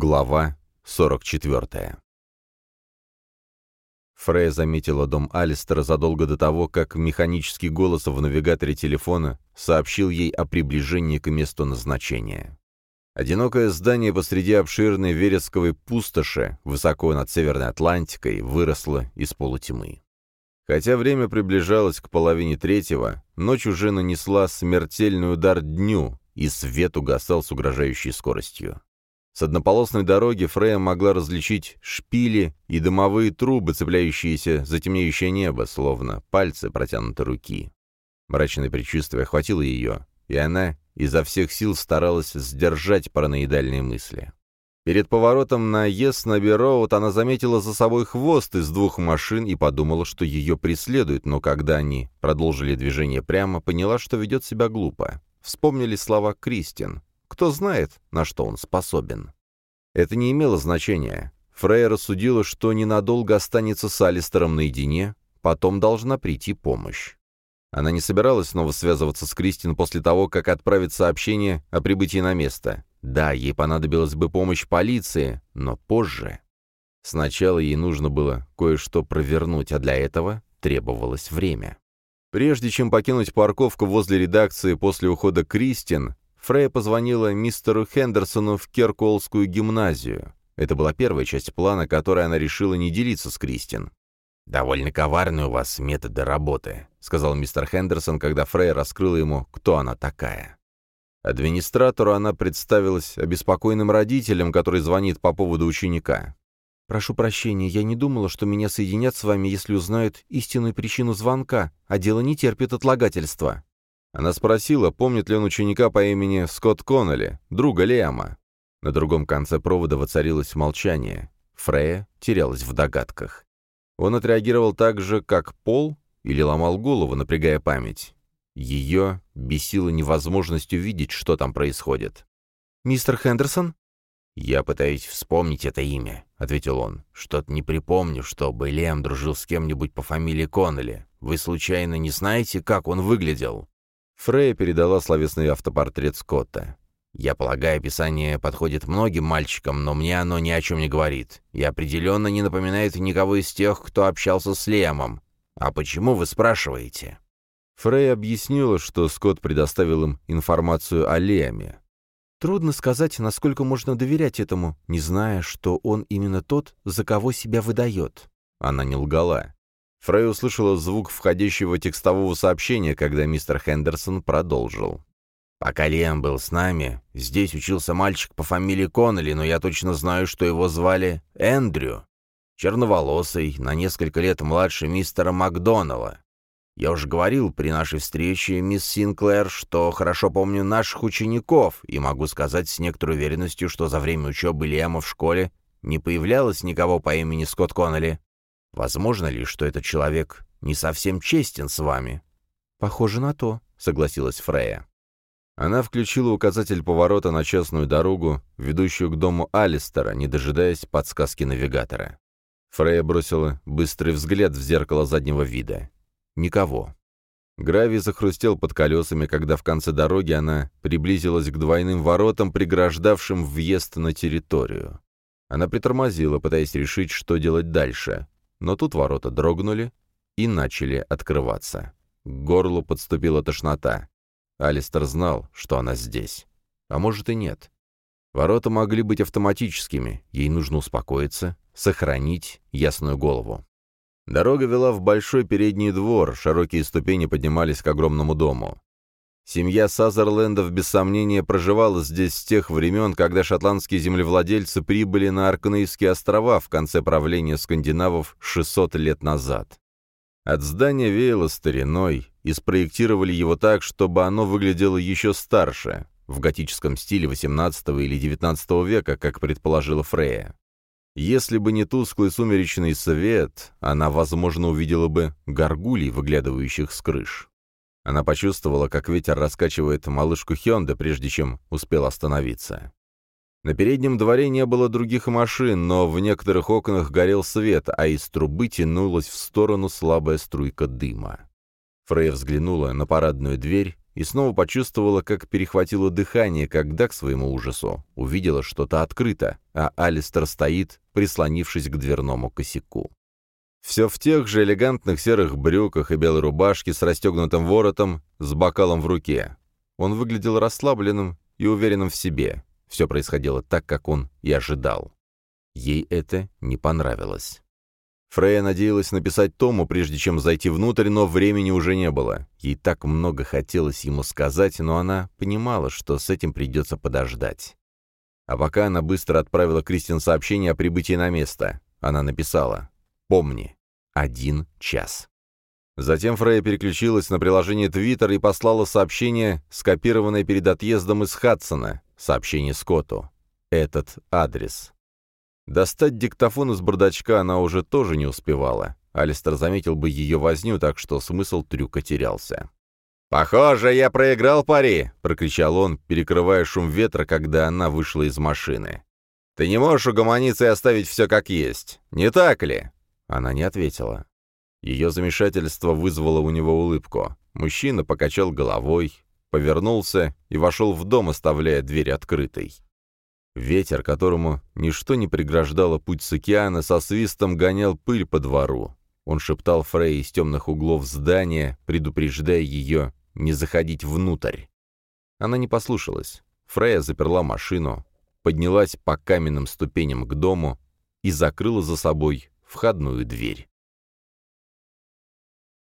Глава 44 Фрея заметила дом Алистера задолго до того, как механический голос в навигаторе телефона сообщил ей о приближении к месту назначения. Одинокое здание посреди обширной вересковой пустоши, высоко над Северной Атлантикой, выросло из полутьмы. Хотя время приближалось к половине третьего, ночь уже нанесла смертельный удар дню, и свет угасал с угрожающей скоростью. С однополосной дороги Фрея могла различить шпили и дымовые трубы, цепляющиеся за темнеющее небо, словно пальцы протянутой руки. Мрачное предчувствие охватило ее, и она изо всех сил старалась сдержать параноидальные мысли. Перед поворотом на Еснаби-Роуд она заметила за собой хвост из двух машин и подумала, что ее преследуют, но когда они продолжили движение прямо, поняла, что ведет себя глупо. Вспомнили слова Кристин. Кто знает, на что он способен. Это не имело значения. Фрейя рассудила, что ненадолго останется с Алистером наедине, потом должна прийти помощь. Она не собиралась снова связываться с Кристин после того, как отправит сообщение о прибытии на место. Да, ей понадобилась бы помощь полиции, но позже. Сначала ей нужно было кое-что провернуть, а для этого требовалось время. Прежде чем покинуть парковку возле редакции после ухода Кристин, Фрейя позвонила мистеру Хендерсону в Керколскую гимназию. Это была первая часть плана, которой она решила не делиться с Кристин. «Довольно коварные у вас методы работы», — сказал мистер Хендерсон, когда Фрейя раскрыла ему, кто она такая. Администратору она представилась обеспокоенным родителем, который звонит по поводу ученика. «Прошу прощения, я не думала, что меня соединят с вами, если узнают истинную причину звонка, а дело не терпит отлагательства». Она спросила, помнит ли он ученика по имени Скотт Коннелли, друга Лиама. На другом конце провода воцарилось молчание. Фрея терялась в догадках. Он отреагировал так же, как Пол, или ломал голову, напрягая память. Ее бесила невозможность увидеть, что там происходит. «Мистер Хендерсон?» «Я пытаюсь вспомнить это имя», — ответил он. «Что-то не припомню, чтобы Лем дружил с кем-нибудь по фамилии Коннелли. Вы случайно не знаете, как он выглядел?» Фрея передала словесный автопортрет Скотта. «Я полагаю, описание подходит многим мальчикам, но мне оно ни о чем не говорит. И определенно не напоминает никого из тех, кто общался с Лемом. А почему вы спрашиваете?» Фрей объяснила, что Скотт предоставил им информацию о Леме. Трудно сказать, насколько можно доверять этому, не зная, что он именно тот, за кого себя выдает. Она не лгала. Фрей услышала звук входящего текстового сообщения, когда мистер Хендерсон продолжил. «Пока Лиам был с нами, здесь учился мальчик по фамилии Коннелли, но я точно знаю, что его звали Эндрю. Черноволосый, на несколько лет младше мистера Макдоналла. Я уже говорил при нашей встрече, мисс Синклер, что хорошо помню наших учеников, и могу сказать с некоторой уверенностью, что за время учебы Лиама в школе не появлялось никого по имени Скотт Коннелли. Возможно ли, что этот человек не совсем честен с вами?» «Похоже на то», — согласилась Фрея. Она включила указатель поворота на частную дорогу, ведущую к дому Алистера, не дожидаясь подсказки навигатора. Фрея бросила быстрый взгляд в зеркало заднего вида. Никого. Гравий захрустел под колесами, когда в конце дороги она приблизилась к двойным воротам, преграждавшим въезд на территорию. Она притормозила, пытаясь решить, что делать дальше. Но тут ворота дрогнули и начали открываться. К горлу подступила тошнота. Алистер знал, что она здесь. А может и нет. Ворота могли быть автоматическими, ей нужно успокоиться, сохранить ясную голову. Дорога вела в большой передний двор, широкие ступени поднимались к огромному дому. Семья Сазерлендов, без сомнения, проживала здесь с тех времен, когда шотландские землевладельцы прибыли на Аркнейские острова в конце правления скандинавов 600 лет назад. От здания веяло стариной, и спроектировали его так, чтобы оно выглядело еще старше, в готическом стиле XVIII или XIX века, как предположила Фрея. Если бы не тусклый сумеречный свет, она, возможно, увидела бы горгулей, выглядывающих с крыш. Она почувствовала, как ветер раскачивает малышку Хёнда, прежде чем успел остановиться. На переднем дворе не было других машин, но в некоторых окнах горел свет, а из трубы тянулась в сторону слабая струйка дыма. Фрейя взглянула на парадную дверь и снова почувствовала, как перехватило дыхание, когда, к своему ужасу, увидела что-то открыто, а Алистер стоит, прислонившись к дверному косяку. Все в тех же элегантных серых брюках и белой рубашке с расстегнутым воротом, с бокалом в руке. Он выглядел расслабленным и уверенным в себе. Все происходило так, как он и ожидал. Ей это не понравилось. Фрея надеялась написать Тому, прежде чем зайти внутрь, но времени уже не было. Ей так много хотелось ему сказать, но она понимала, что с этим придется подождать. А пока она быстро отправила Кристин сообщение о прибытии на место. Она написала «Помни, один час». Затем Фрея переключилась на приложение Twitter и послала сообщение, скопированное перед отъездом из Хадсона, сообщение Скотту. Этот адрес. Достать диктофон из бардачка она уже тоже не успевала. Алистер заметил бы ее возню, так что смысл трюка терялся. «Похоже, я проиграл пари!» — прокричал он, перекрывая шум ветра, когда она вышла из машины. «Ты не можешь угомониться и оставить все как есть, не так ли?» Она не ответила. Ее замешательство вызвало у него улыбку. Мужчина покачал головой, повернулся и вошел в дом, оставляя дверь открытой. Ветер, которому ничто не преграждало путь с океана, со свистом гонял пыль по двору. Он шептал Фрей из темных углов здания, предупреждая ее не заходить внутрь. Она не послушалась. Фрея заперла машину, поднялась по каменным ступеням к дому и закрыла за собой входную дверь.